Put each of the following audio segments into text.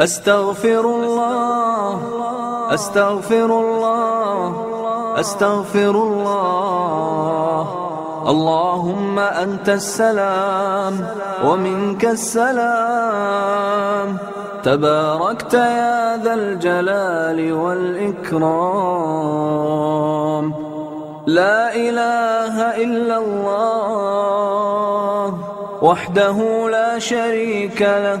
أستغفر الله أستغفر الله أستغفر الله. اللهم أنت السلام ومنك السلام. تباركت يا ذا الجلال والإكرام. لا إله إلا الله وحده لا شريك له.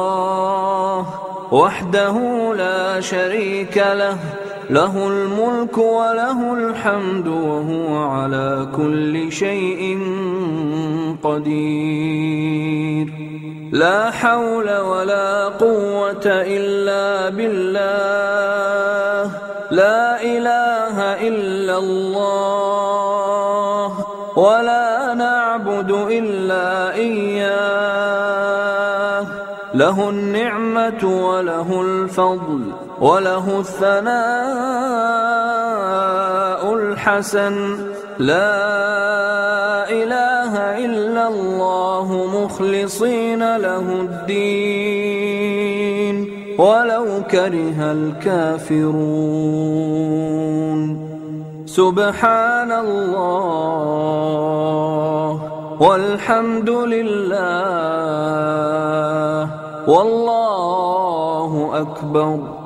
وحده لا شريك له له الملك وله الحمد وهو على كل شيء قدير. لا حول ولا قوة إلا بالله لا إله إلا الله ولا نعبد إلا إياه. له النعمة وله الفضل وله الثناء الحسن. لا إله إلا الله مخلصين له الدين. ولو كره الكافرون. سبحان الله والحمد لله. والله أكبر.